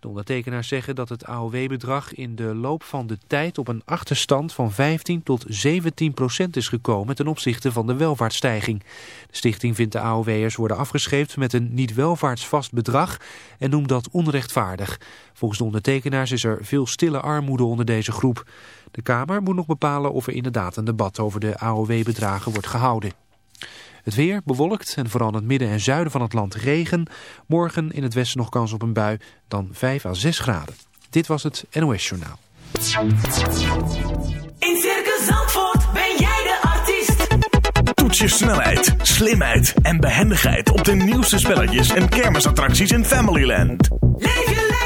De ondertekenaars zeggen dat het AOW-bedrag in de loop van de tijd op een achterstand van 15 tot 17 procent is gekomen ten opzichte van de welvaartsstijging. De stichting vindt de AOW'ers worden afgescheept met een niet welvaartsvast bedrag en noemt dat onrechtvaardig. Volgens de ondertekenaars is er veel stille armoede onder deze groep. De Kamer moet nog bepalen of er inderdaad een debat over de AOW-bedragen wordt gehouden. Het weer bewolkt en vooral in het midden en zuiden van het land regen. Morgen in het westen nog kans op een bui, dan 5 à 6 graden. Dit was het NOS Journaal. In Circus Zandvoort ben jij de artiest. Toets je snelheid, slimheid en behendigheid op de nieuwste spelletjes en kermisattracties in Familyland. Leef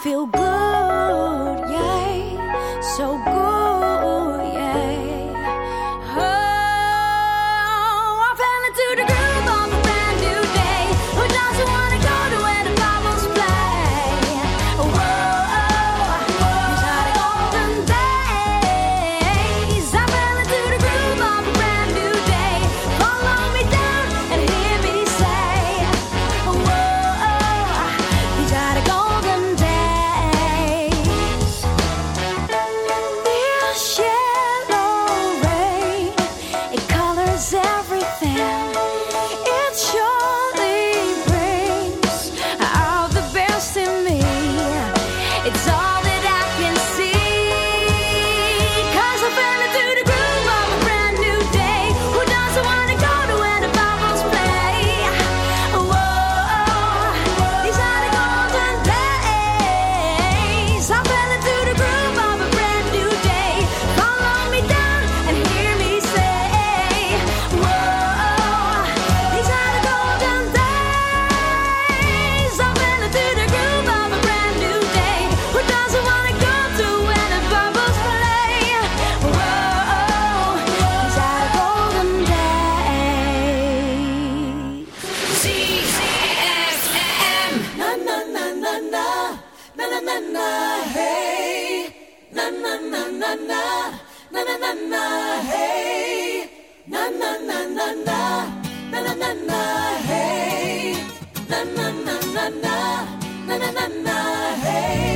feel good, na na na na hey na na na na na na na na na hey na na na na na na na na hey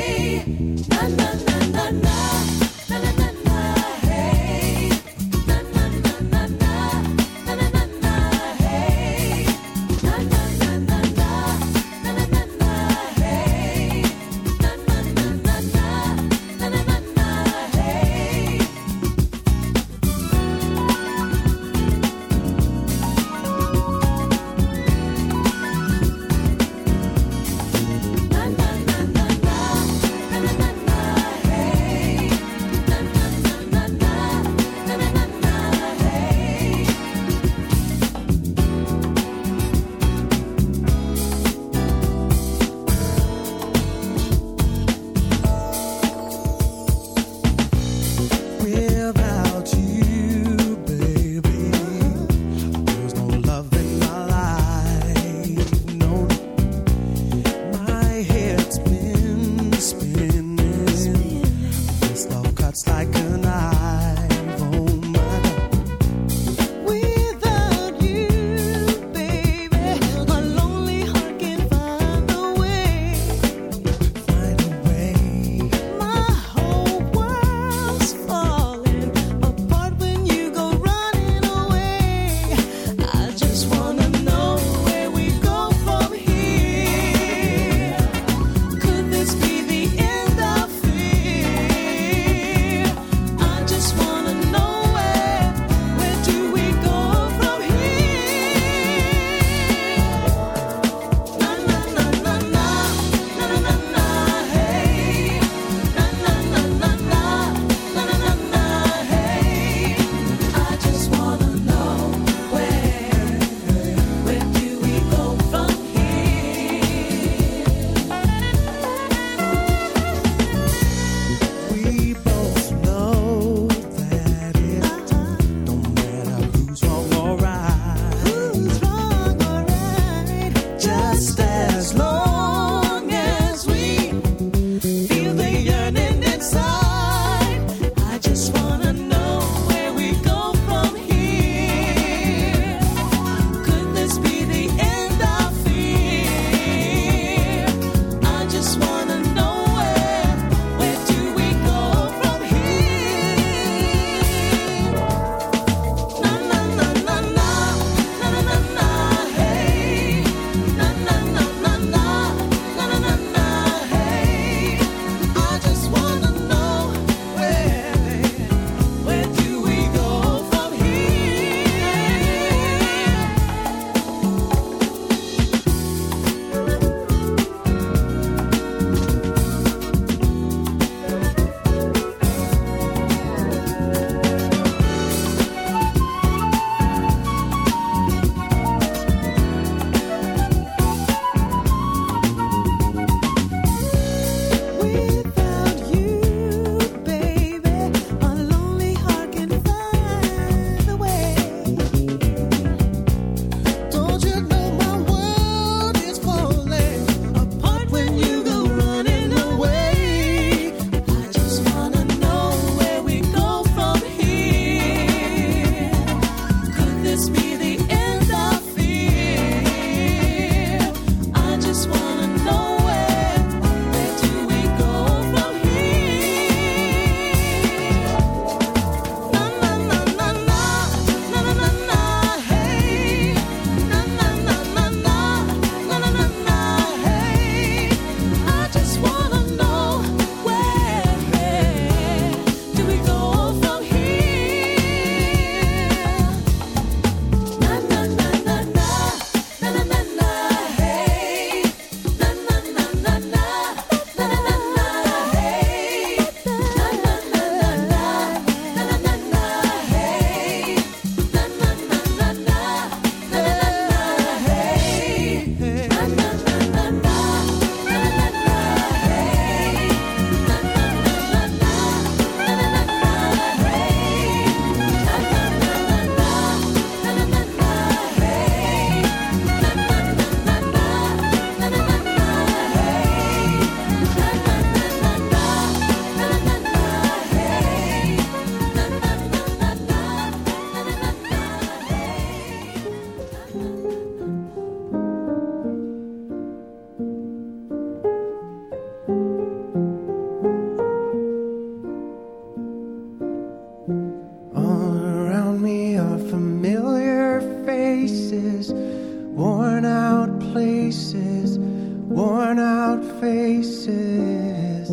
places, worn out faces,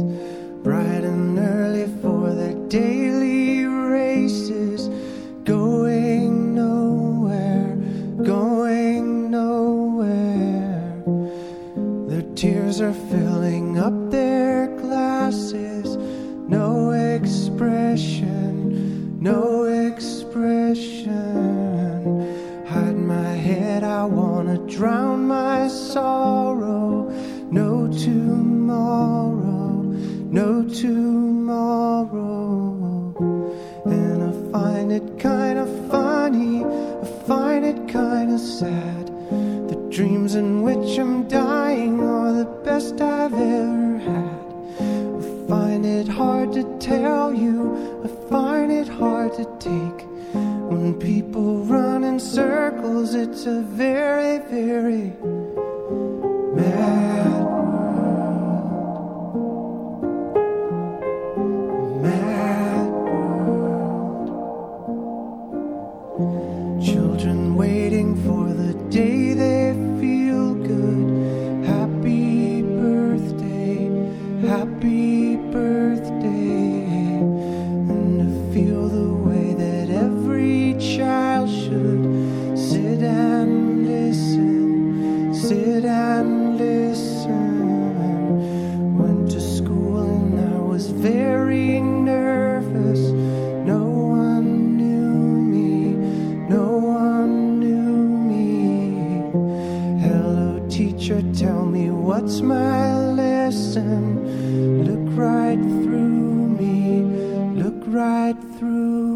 bright and early for the day. persevere right through.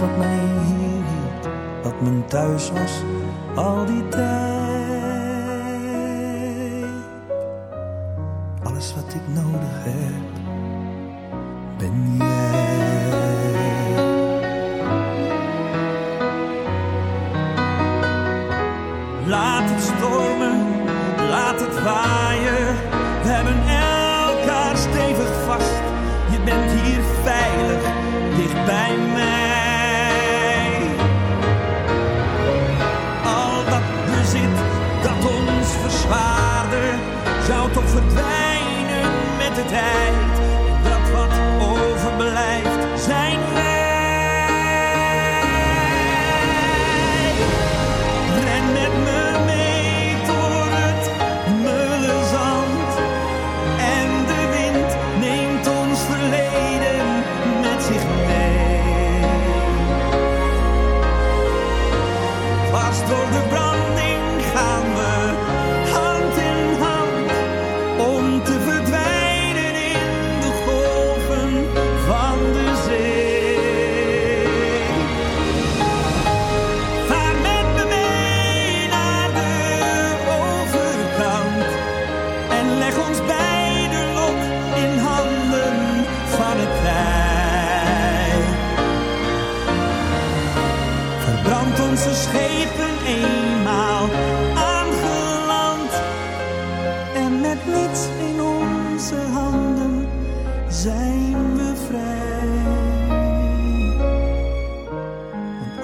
wat mij hier hield, wat mijn thuis was al die tijd.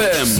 ZFM.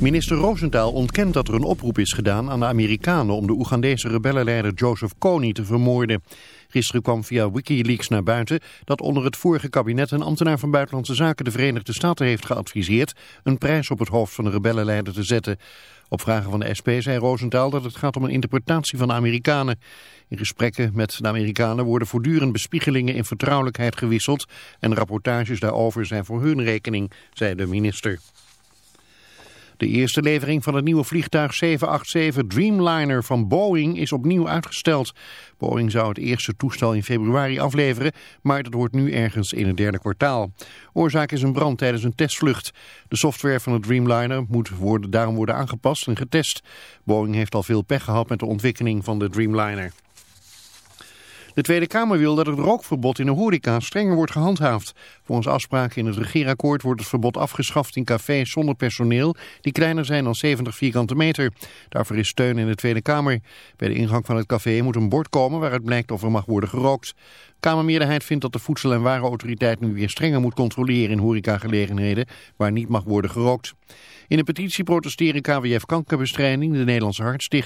Minister Rosenthal ontkent dat er een oproep is gedaan aan de Amerikanen om de Oegandese rebellenleider Joseph Kony te vermoorden. Gisteren kwam via Wikileaks naar buiten dat onder het vorige kabinet een ambtenaar van Buitenlandse Zaken de Verenigde Staten heeft geadviseerd een prijs op het hoofd van de rebellenleider te zetten. Op vragen van de SP zei Rosenthal dat het gaat om een interpretatie van de Amerikanen. In gesprekken met de Amerikanen worden voortdurend bespiegelingen in vertrouwelijkheid gewisseld en rapportages daarover zijn voor hun rekening, zei de minister. De eerste levering van het nieuwe vliegtuig 787 Dreamliner van Boeing is opnieuw uitgesteld. Boeing zou het eerste toestel in februari afleveren, maar dat wordt nu ergens in het derde kwartaal. Oorzaak is een brand tijdens een testvlucht. De software van het Dreamliner moet worden, daarom worden aangepast en getest. Boeing heeft al veel pech gehad met de ontwikkeling van de Dreamliner. De Tweede Kamer wil dat het rookverbod in de horeca strenger wordt gehandhaafd. Volgens afspraken in het regeerakkoord wordt het verbod afgeschaft in cafés zonder personeel die kleiner zijn dan 70 vierkante meter. Daarvoor is steun in de Tweede Kamer. Bij de ingang van het café moet een bord komen waaruit blijkt of er mag worden gerookt. Kamermeerderheid vindt dat de Voedsel- en Warenautoriteit nu weer strenger moet controleren in horecagelegenheden waar niet mag worden gerookt. In een petitie protesteren KWF Kankerbestrijding, de Nederlandse Hartstichting